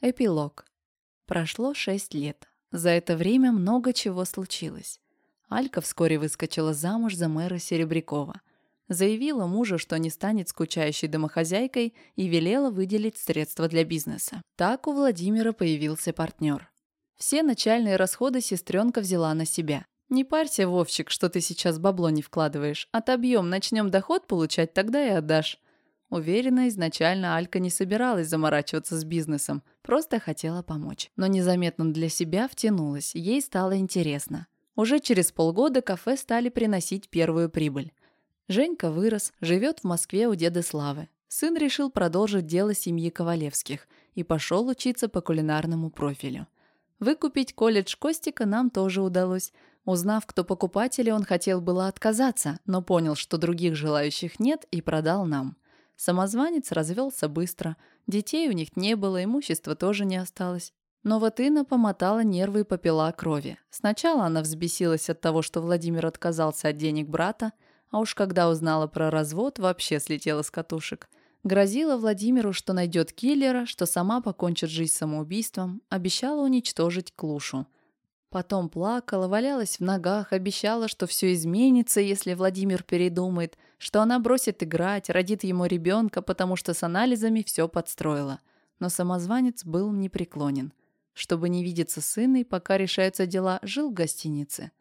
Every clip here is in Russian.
Эпилог. Прошло шесть лет. За это время много чего случилось. Алька вскоре выскочила замуж за мэра Серебрякова. Заявила мужу, что не станет скучающей домохозяйкой и велела выделить средства для бизнеса. Так у Владимира появился партнер. Все начальные расходы сестренка взяла на себя. «Не парься, Вовчик, что ты сейчас бабло не вкладываешь. Отобьем, начнем доход получать, тогда и отдашь. Уверена, изначально Алька не собиралась заморачиваться с бизнесом, просто хотела помочь. Но незаметно для себя втянулась, ей стало интересно. Уже через полгода кафе стали приносить первую прибыль. Женька вырос, живет в Москве у деда Славы. Сын решил продолжить дело семьи Ковалевских и пошел учиться по кулинарному профилю. Выкупить колледж Костика нам тоже удалось. Узнав, кто покупатели, он хотел было отказаться, но понял, что других желающих нет и продал нам – Самозванец развелся быстро. Детей у них не было, имущества тоже не осталось. Но вот Инна помотала нервы и попила крови. Сначала она взбесилась от того, что Владимир отказался от денег брата, а уж когда узнала про развод, вообще слетела с катушек. Грозила Владимиру, что найдет киллера, что сама покончит жизнь самоубийством, обещала уничтожить Клушу – Потом плакала, валялась в ногах, обещала, что все изменится, если Владимир передумает, что она бросит играть, родит ему ребенка, потому что с анализами все подстроила. Но самозванец был непреклонен. Чтобы не видеться с сыной, пока решаются дела, жил в гостинице.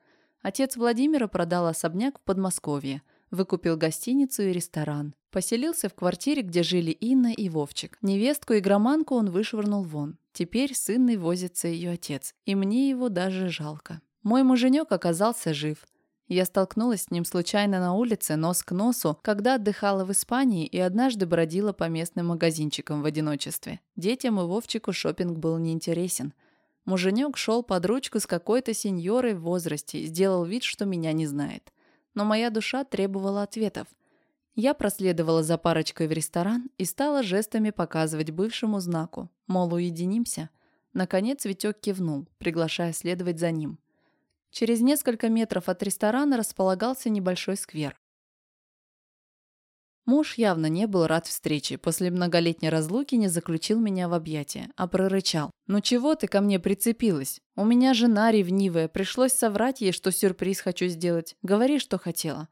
Отец Владимира продал особняк в Подмосковье, выкупил гостиницу и ресторан. Поселился в квартире, где жили Инна и Вовчик. Невестку и громанку он вышвырнул вон. Теперь с возится ее отец, и мне его даже жалко. Мой муженек оказался жив. Я столкнулась с ним случайно на улице, нос к носу, когда отдыхала в Испании и однажды бродила по местным магазинчикам в одиночестве. Детям и Вовчику шопинг был неинтересен. Муженек шел под ручку с какой-то сеньорой в возрасте сделал вид, что меня не знает. Но моя душа требовала ответов. Я проследовала за парочкой в ресторан и стала жестами показывать бывшему знаку, мол, уединимся. Наконец Витек кивнул, приглашая следовать за ним. Через несколько метров от ресторана располагался небольшой сквер. Муж явно не был рад встрече, после многолетней разлуки не заключил меня в объятия, а прорычал. «Ну чего ты ко мне прицепилась? У меня жена ревнивая, пришлось соврать ей, что сюрприз хочу сделать. Говори, что хотела».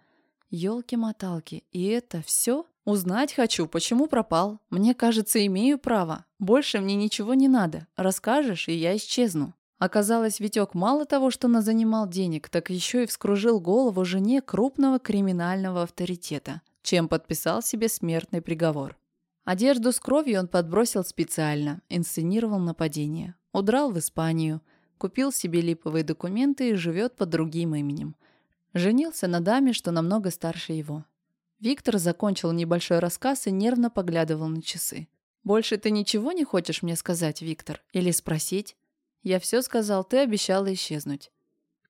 Ёлки-моталки, и это все? Узнать хочу, почему пропал. Мне кажется, имею право. Больше мне ничего не надо. Расскажешь, и я исчезну. Оказалось, Витек мало того, что назанимал денег, так еще и вскружил голову жене крупного криминального авторитета, чем подписал себе смертный приговор. Одежду с кровью он подбросил специально, инсценировал нападение. Удрал в Испанию, купил себе липовые документы и живет под другим именем – Женился на даме, что намного старше его. Виктор закончил небольшой рассказ и нервно поглядывал на часы. «Больше ты ничего не хочешь мне сказать, Виктор? Или спросить?» «Я все сказал, ты обещала исчезнуть».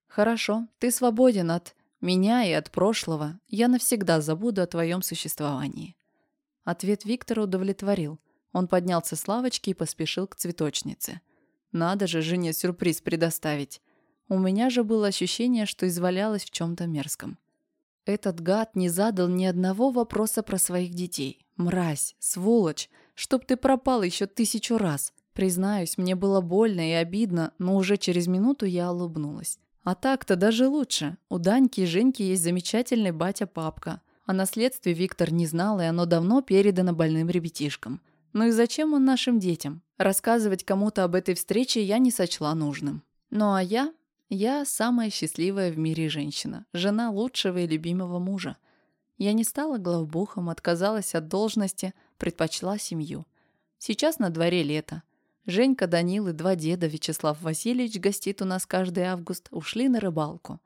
«Хорошо, ты свободен от меня и от прошлого. Я навсегда забуду о твоем существовании». Ответ Виктора удовлетворил. Он поднялся с лавочки и поспешил к цветочнице. «Надо же жене сюрприз предоставить. У меня же было ощущение, что извалялась в чем-то мерзком. Этот гад не задал ни одного вопроса про своих детей. Мразь, сволочь, чтоб ты пропал еще тысячу раз. Признаюсь, мне было больно и обидно, но уже через минуту я улыбнулась. А так-то даже лучше. У Даньки и Женьки есть замечательный батя-папка. О наследстве Виктор не знал, и оно давно передано больным ребятишкам. Ну и зачем он нашим детям? Рассказывать кому-то об этой встрече я не сочла нужным. Ну а я я самая счастливая в мире женщина, жена лучшего и любимого мужа. Я не стала главбухом, отказалась от должности, предпочла семью. Сейчас на дворе лето. Женька, Данил и два деда, Вячеслав Васильевич, гостит у нас каждый август, ушли на рыбалку.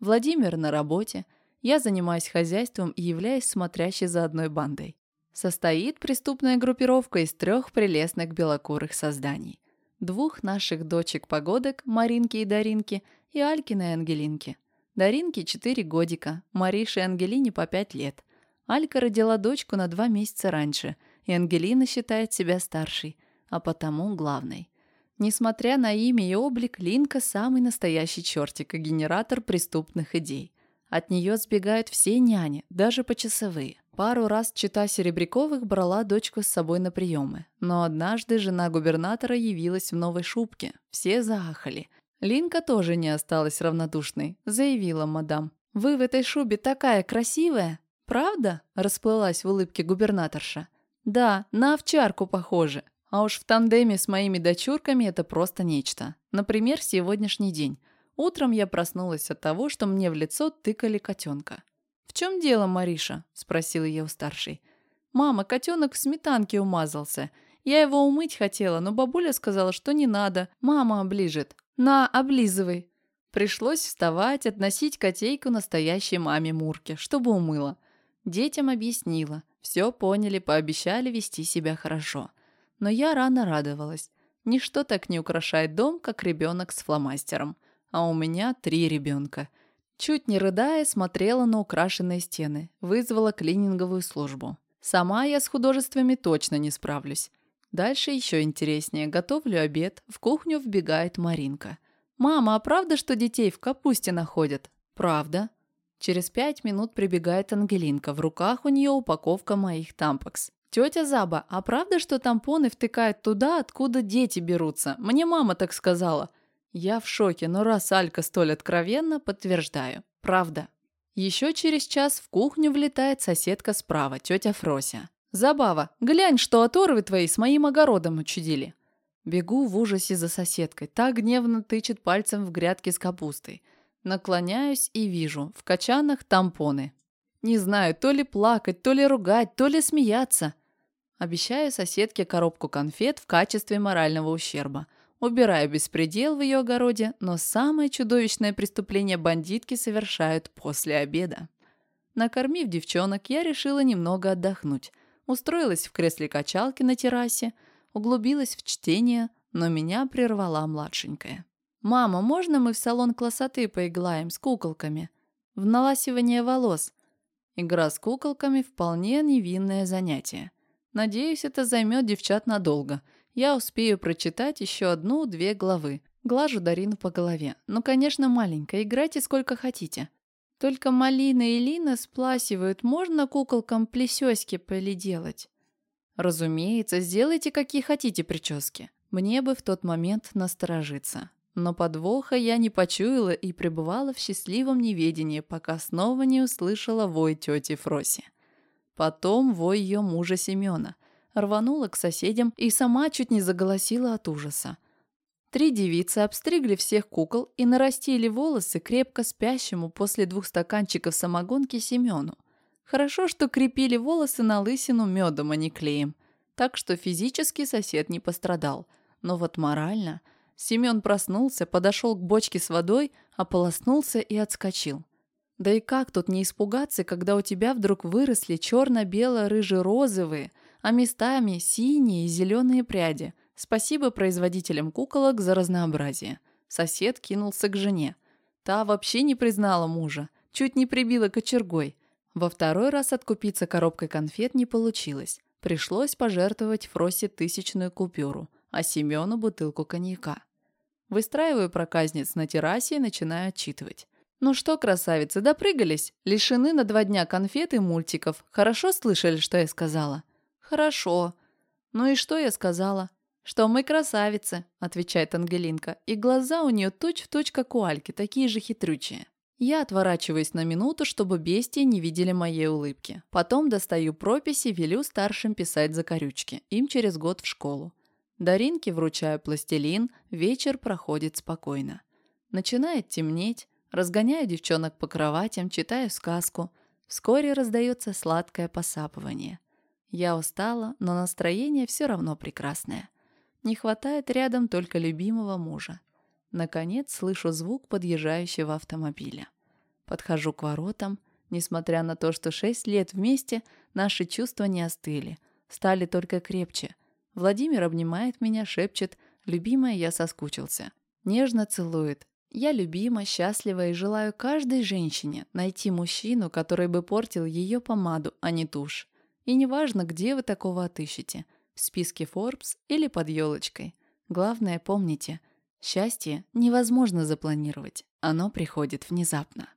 Владимир на работе. Я занимаюсь хозяйством и являюсь смотрящей за одной бандой. Состоит преступная группировка из трех прелестных белокурых созданий двух наших дочек-погодок, Маринки и Даринки, и Алькины и Ангелинки. Даринке 4 годика, Марише и Ангелине по 5 лет. Алька родила дочку на 2 месяца раньше, и Ангелина считает себя старшей, а потому главной. Несмотря на имя и облик, Линка самый настоящий чертик и генератор преступных идей. От нее сбегают все няни, даже почасовые. Пару раз чита Серебряковых брала дочку с собой на приемы. Но однажды жена губернатора явилась в новой шубке. Все заахали. Линка тоже не осталась равнодушной, заявила мадам. «Вы в этой шубе такая красивая!» «Правда?» – расплылась в улыбке губернаторша. «Да, на овчарку похоже. А уж в тандеме с моими дочурками это просто нечто. Например, сегодняшний день. Утром я проснулась от того, что мне в лицо тыкали котенка. «В чем дело, Мариша?» – спросила я у старшей. «Мама, котенок в сметанке умазался. Я его умыть хотела, но бабуля сказала, что не надо. Мама оближет. На, облизывай». Пришлось вставать, относить котейку настоящей маме Мурке, чтобы умыла. Детям объяснила. Все поняли, пообещали вести себя хорошо. Но я рано радовалась. Ничто так не украшает дом, как ребенок с фломастером. А у меня три ребенка – Чуть не рыдая, смотрела на украшенные стены, вызвала клининговую службу. Сама я с художествами точно не справлюсь. Дальше еще интереснее. Готовлю обед, в кухню вбегает Маринка. «Мама, а правда, что детей в капусте находят?» «Правда». Через пять минут прибегает Ангелинка. В руках у нее упаковка моих тампокс. «Тетя Заба, а правда, что тампоны втыкают туда, откуда дети берутся? Мне мама так сказала». Я в шоке, но раз Алька столь откровенно, подтверждаю. Правда. Еще через час в кухню влетает соседка справа, тетя Фрося. «Забава, глянь, что оторвы твои с моим огородом учудили». Бегу в ужасе за соседкой. Так гневно тычет пальцем в грядке с капустой. Наклоняюсь и вижу. В качанах тампоны. Не знаю, то ли плакать, то ли ругать, то ли смеяться. Обещаю соседке коробку конфет в качестве морального ущерба – Убираю беспредел в ее огороде, но самое чудовищное преступление бандитки совершают после обеда. Накормив девчонок, я решила немного отдохнуть. Устроилась в кресле качалки на террасе, углубилась в чтение, но меня прервала младшенькая. «Мама, можно мы в салон красоты поиглаем с куколками? В наласивание волос?» Игра с куколками – вполне невинное занятие. Надеюсь, это займет девчат надолго – я успею прочитать еще одну-две главы. Глажу Дарину по голове. Ну, конечно, маленькая, играйте сколько хотите. Только Малина и Лина спласивают, можно куколкам плесёськи делать? Разумеется, сделайте какие хотите прически. Мне бы в тот момент насторожиться. Но подвоха я не почуяла и пребывала в счастливом неведении, пока снова не услышала вой тети Фроси. Потом вой ее мужа Семена рванула к соседям и сама чуть не заголосила от ужаса. Три девицы обстригли всех кукол и нарастили волосы крепко спящему после двух стаканчиков самогонки Семену. Хорошо, что крепили волосы на лысину медом, а не клеем. Так что физически сосед не пострадал. Но вот морально... Семен проснулся, подошел к бочке с водой, ополоснулся и отскочил. Да и как тут не испугаться, когда у тебя вдруг выросли черно-бело-рыже-розовые, а местами синие и зеленые пряди. Спасибо производителям куколок за разнообразие. Сосед кинулся к жене. Та вообще не признала мужа, чуть не прибила кочергой. Во второй раз откупиться коробкой конфет не получилось. Пришлось пожертвовать Фросе тысячную купюру, а Семену бутылку коньяка. Выстраиваю проказниц на террасе и начинаю отчитывать. «Ну что, красавицы, допрыгались? Лишены на два дня конфет и мультиков. Хорошо слышали, что я сказала?» «Хорошо». «Ну и что я сказала?» «Что мы красавицы», — отвечает Ангелинка, и глаза у нее точь-в-точь, точь, как у Альки, такие же хитрючие. Я отворачиваюсь на минуту, чтобы бестии не видели моей улыбки. Потом достаю прописи, велю старшим писать закорючки. Им через год в школу. Даринке вручаю пластилин, вечер проходит спокойно. Начинает темнеть, разгоняю девчонок по кроватям, читаю сказку. Вскоре раздается сладкое посапывание. Я устала, но настроение все равно прекрасное. Не хватает рядом только любимого мужа. Наконец слышу звук подъезжающего автомобиля. Подхожу к воротам. Несмотря на то, что шесть лет вместе, наши чувства не остыли, стали только крепче. Владимир обнимает меня, шепчет «Любимая, я соскучился». Нежно целует. Я любима, счастлива и желаю каждой женщине найти мужчину, который бы портил ее помаду, а не тушь. И неважно, где вы такого отыщете – в списке Forbes или под елочкой. Главное, помните, счастье невозможно запланировать, оно приходит внезапно.